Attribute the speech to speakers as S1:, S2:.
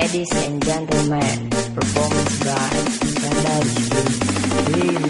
S1: Ladies and gentlemen, performance by Ganda Remix.